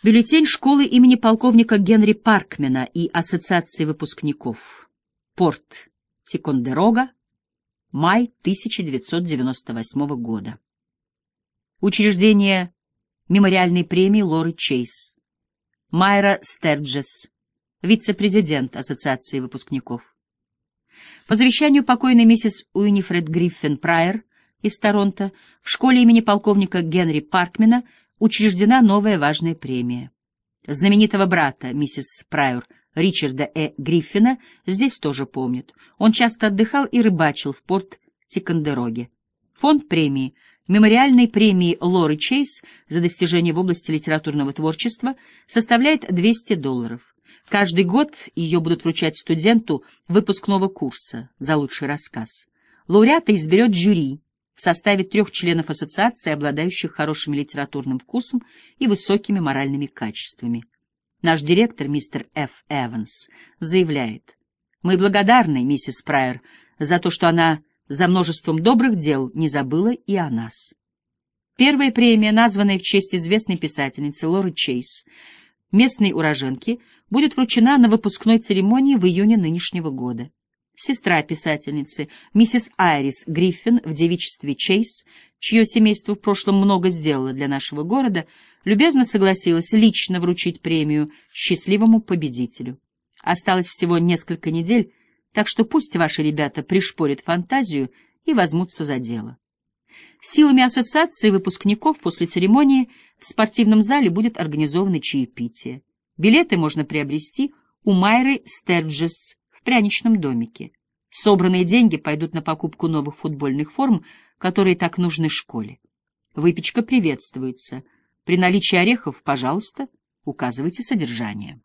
Бюллетень школы имени полковника Генри Паркмена и Ассоциации выпускников. Порт Тикондерога, май 1998 года. Учреждение мемориальной премии Лоры Чейз. Майра Стерджес, вице-президент Ассоциации выпускников. По завещанию покойной миссис Уинифред Гриффин Прайер из Торонто в школе имени полковника Генри Паркмена учреждена новая важная премия. Знаменитого брата миссис Прайер Ричарда Э. Гриффина здесь тоже помнят. Он часто отдыхал и рыбачил в порт Тикондероге. Фонд премии Мемориальной премии Лоры Чейз за достижения в области литературного творчества составляет 200 долларов. Каждый год ее будут вручать студенту выпускного курса за лучший рассказ. Лауреата изберет жюри в составе трех членов ассоциации, обладающих хорошим литературным вкусом и высокими моральными качествами. Наш директор, мистер Ф. Эванс, заявляет, «Мы благодарны, миссис Прайер, за то, что она за множеством добрых дел не забыла и о нас». Первая премия, названная в честь известной писательницы Лоры Чейз, местной уроженки, будет вручена на выпускной церемонии в июне нынешнего года. Сестра писательницы, миссис Айрис Гриффин в девичестве Чейз, чье семейство в прошлом много сделало для нашего города, любезно согласилась лично вручить премию счастливому победителю. Осталось всего несколько недель, так что пусть ваши ребята пришпорят фантазию и возьмутся за дело. Силами ассоциации выпускников после церемонии в спортивном зале будет организовано чаепитие. Билеты можно приобрести у Майры Стерджес пряничном домике. Собранные деньги пойдут на покупку новых футбольных форм, которые так нужны школе. Выпечка приветствуется. При наличии орехов, пожалуйста, указывайте содержание.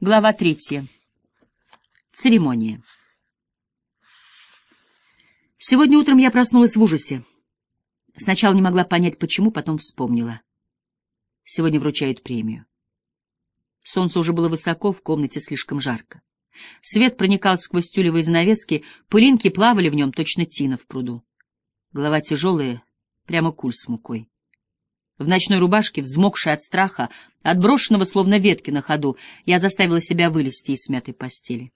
Глава третья. Церемония. Сегодня утром я проснулась в ужасе. Сначала не могла понять, почему, потом вспомнила. Сегодня вручают премию. Солнце уже было высоко, в комнате слишком жарко. Свет проникал сквозь тюлевые занавески, пылинки плавали в нем, точно тина в пруду. Голова тяжелая, прямо куль с мукой. В ночной рубашке, взмокшей от страха, отброшенного словно ветки на ходу, я заставила себя вылезти из смятой постели.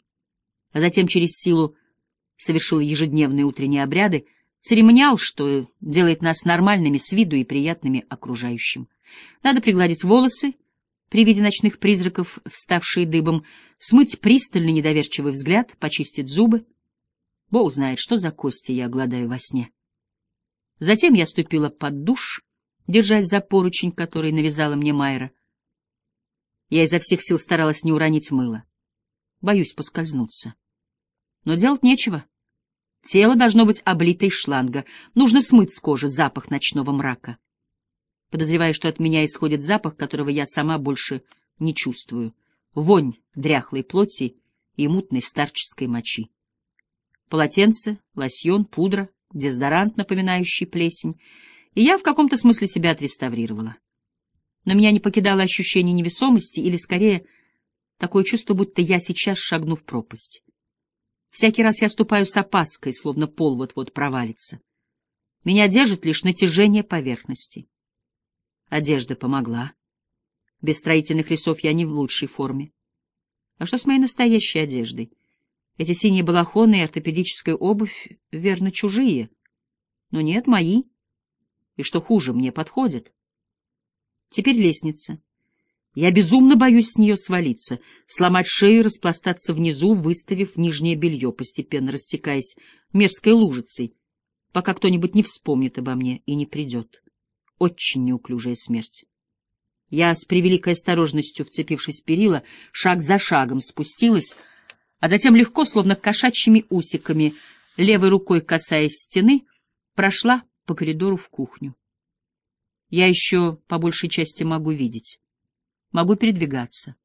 А затем через силу совершила ежедневные утренние обряды, церемониал, что делает нас нормальными с виду и приятными окружающим. Надо пригладить волосы, при виде ночных призраков, вставшие дыбом, смыть пристальный недоверчивый взгляд, почистить зубы. Бог знает, что за кости я гладаю во сне. Затем я ступила под душ, держась за поручень, который навязала мне Майра. Я изо всех сил старалась не уронить мыло. Боюсь поскользнуться. Но делать нечего. Тело должно быть облито из шланга. Нужно смыть с кожи запах ночного мрака. Подозреваю, что от меня исходит запах, которого я сама больше не чувствую. Вонь дряхлой плоти и мутной старческой мочи. Полотенце, лосьон, пудра, дезодорант, напоминающий плесень, и я в каком-то смысле себя отреставрировала. Но меня не покидало ощущение невесомости, или, скорее, такое чувство, будто я сейчас шагну в пропасть. Всякий раз я ступаю с опаской, словно пол вот-вот провалится. Меня держит лишь натяжение поверхности. Одежда помогла. Без строительных лесов я не в лучшей форме. А что с моей настоящей одеждой? Эти синие балахоны и ортопедическая обувь, верно, чужие. Но нет, мои. И что хуже, мне подходят. Теперь лестница. Я безумно боюсь с нее свалиться, сломать шею и распластаться внизу, выставив нижнее белье, постепенно растекаясь мерзкой лужицей, пока кто-нибудь не вспомнит обо мне и не придет очень неуклюжая смерть. Я с превеликой осторожностью, вцепившись в перила, шаг за шагом спустилась, а затем легко, словно кошачьими усиками, левой рукой касаясь стены, прошла по коридору в кухню. Я еще по большей части могу видеть, могу передвигаться.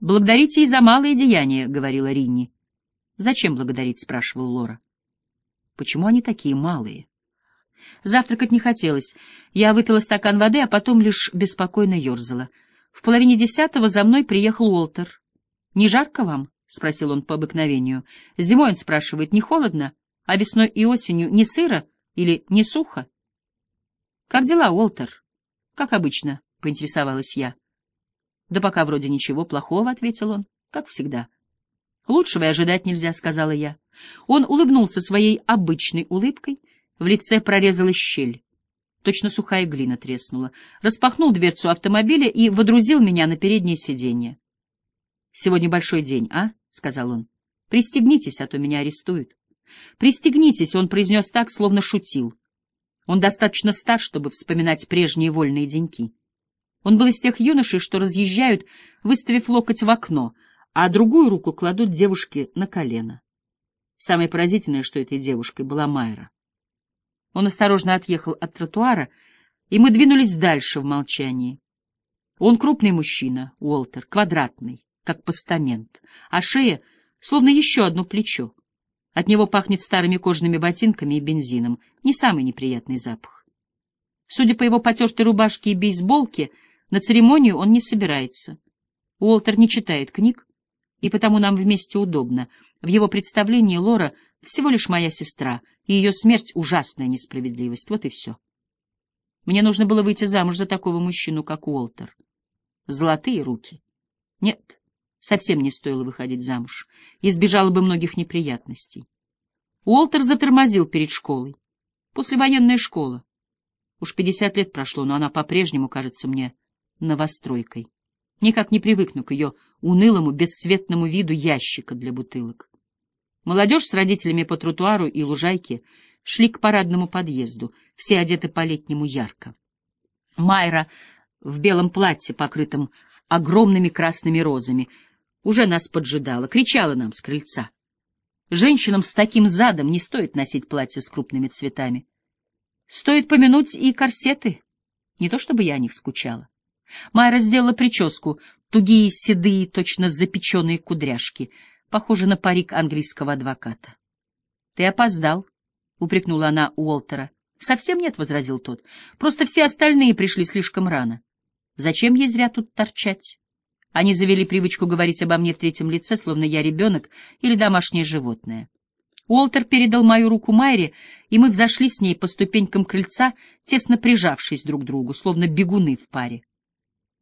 «Благодарите и за малые деяния», — говорила Ринни. «Зачем благодарить?» — спрашивал Лора. «Почему они такие малые?» Завтракать не хотелось. Я выпила стакан воды, а потом лишь беспокойно ерзала. В половине десятого за мной приехал Уолтер. «Не жарко вам?» — спросил он по обыкновению. Зимой он спрашивает, не холодно, а весной и осенью не сыро или не сухо? «Как дела, Уолтер? Как обычно, поинтересовалась я. Да пока вроде ничего плохого, ответил он, как всегда. Лучшего и ожидать нельзя, сказала я. Он улыбнулся своей обычной улыбкой, в лице прорезалась щель. Точно сухая глина треснула. Распахнул дверцу автомобиля и водрузил меня на переднее сиденье. «Сегодня большой день, а?» — сказал он. «Пристегнитесь, а то меня арестуют». «Пристегнитесь», — он произнес так, словно шутил. Он достаточно стар, чтобы вспоминать прежние вольные деньки. Он был из тех юношей, что разъезжают, выставив локоть в окно, а другую руку кладут девушке на колено. Самое поразительное, что этой девушкой была Майра. Он осторожно отъехал от тротуара, и мы двинулись дальше в молчании. Он крупный мужчина, Уолтер, квадратный, как постамент, а шея словно еще одно плечо. От него пахнет старыми кожаными ботинками и бензином, не самый неприятный запах. Судя по его потертой рубашке и бейсболке, на церемонию он не собирается. Уолтер не читает книг, и потому нам вместе удобно. В его представлении Лора всего лишь моя сестра, и ее смерть — ужасная несправедливость. Вот и все. Мне нужно было выйти замуж за такого мужчину, как Уолтер. Золотые руки. Нет, совсем не стоило выходить замуж. Избежала бы многих неприятностей. Уолтер затормозил перед школой. Послевоенная школа. Уж пятьдесят лет прошло, но она по-прежнему кажется мне новостройкой. Никак не привыкну к ее унылому, бесцветному виду ящика для бутылок. Молодежь с родителями по тротуару и лужайке шли к парадному подъезду, все одеты по-летнему ярко. Майра в белом платье, покрытом огромными красными розами, уже нас поджидала, кричала нам с крыльца. Женщинам с таким задом не стоит носить платья с крупными цветами. Стоит помянуть и корсеты. Не то чтобы я о них скучала. Майра сделала прическу, тугие, седые, точно запеченные кудряшки, похожи на парик английского адвоката. — Ты опоздал, — упрекнула она Уолтера. — Совсем нет, — возразил тот. — Просто все остальные пришли слишком рано. Зачем ей зря тут торчать? Они завели привычку говорить обо мне в третьем лице, словно я ребенок или домашнее животное. Уолтер передал мою руку Майре, и мы взошли с ней по ступенькам крыльца, тесно прижавшись друг к другу, словно бегуны в паре.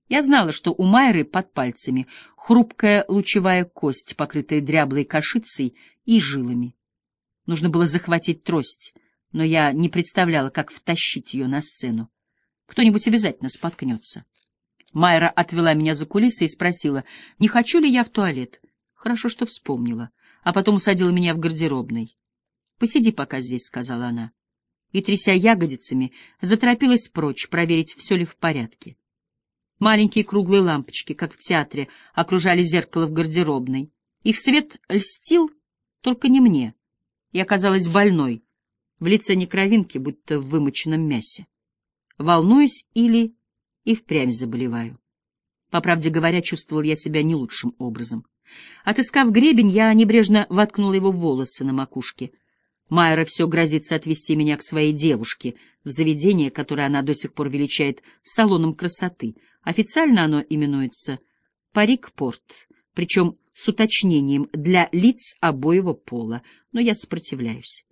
Я знала, что у Майры под пальцами хрупкая лучевая кость, покрытая дряблой кашицей и жилами. Нужно было захватить трость, но я не представляла, как втащить ее на сцену. Кто-нибудь обязательно споткнется. Майра отвела меня за кулисы и спросила, не хочу ли я в туалет. Хорошо, что вспомнила. А потом усадила меня в гардеробной. «Посиди пока здесь», — сказала она. И, тряся ягодицами, заторопилась прочь, проверить, все ли в порядке. Маленькие круглые лампочки, как в театре, окружали зеркало в гардеробной. Их свет льстил, только не мне. Я оказалась больной, в лице некровинки, будто в вымоченном мясе. Волнуюсь или и впрямь заболеваю. По правде говоря, чувствовал я себя не лучшим образом. Отыскав гребень, я небрежно воткнул его в волосы на макушке. Майра все грозится отвести меня к своей девушке, в заведение, которое она до сих пор величает салоном красоты. Официально оно именуется «Парик-порт», причем с уточнением для лиц обоего пола, но я сопротивляюсь.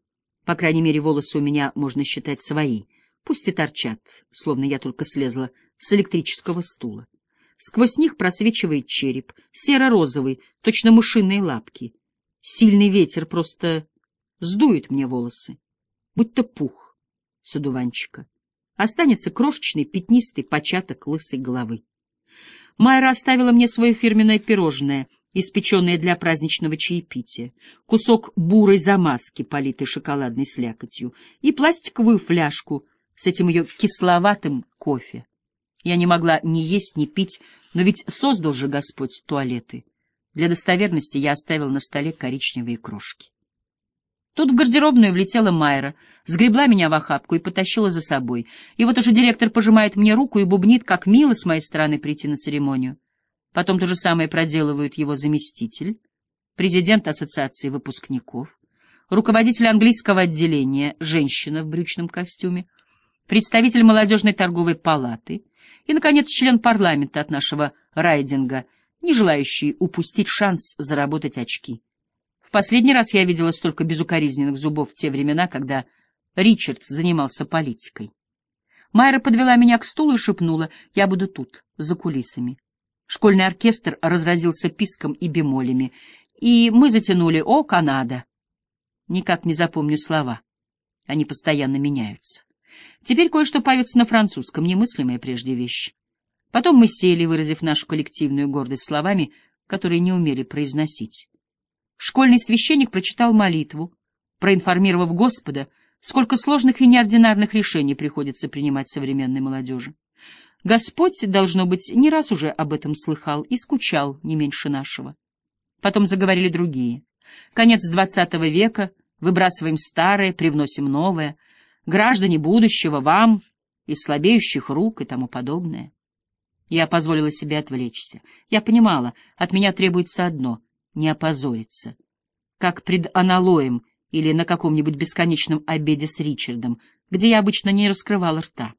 По крайней мере, волосы у меня можно считать свои, пусть и торчат, словно я только слезла с электрического стула. Сквозь них просвечивает череп, серо-розовый, точно мышиные лапки. Сильный ветер просто сдует мне волосы, будто пух с одуванчика. Останется крошечный пятнистый початок лысой головы. Майра оставила мне свое фирменное пирожное, испеченное для праздничного чаепития, кусок бурой замазки, политой шоколадной слякотью, и пластиковую фляжку с этим ее кисловатым кофе. Я не могла ни есть, ни пить, но ведь создал же Господь туалеты. Для достоверности я оставил на столе коричневые крошки. Тут в гардеробную влетела Майра, сгребла меня в охапку и потащила за собой. И вот уже директор пожимает мне руку и бубнит, как мило с моей стороны прийти на церемонию. Потом то же самое проделывают его заместитель, президент ассоциации выпускников, руководитель английского отделения, женщина в брючном костюме, представитель молодежной торговой палаты — и, наконец, член парламента от нашего райдинга, не желающий упустить шанс заработать очки. В последний раз я видела столько безукоризненных зубов в те времена, когда Ричард занимался политикой. Майра подвела меня к стулу и шепнула, я буду тут, за кулисами. Школьный оркестр разразился писком и бемолями, и мы затянули «О, Канада!». Никак не запомню слова. Они постоянно меняются. Теперь кое-что поется на французском, немыслимая прежде вещь. Потом мы сели, выразив нашу коллективную гордость словами, которые не умели произносить. Школьный священник прочитал молитву, проинформировав Господа, сколько сложных и неординарных решений приходится принимать современной молодежи. Господь, должно быть, не раз уже об этом слыхал и скучал не меньше нашего. Потом заговорили другие. Конец двадцатого века, выбрасываем старое, привносим новое, граждане будущего, вам, из слабеющих рук и тому подобное. Я позволила себе отвлечься. Я понимала, от меня требуется одно — не опозориться. Как пред аналоем или на каком-нибудь бесконечном обеде с Ричардом, где я обычно не раскрывала рта.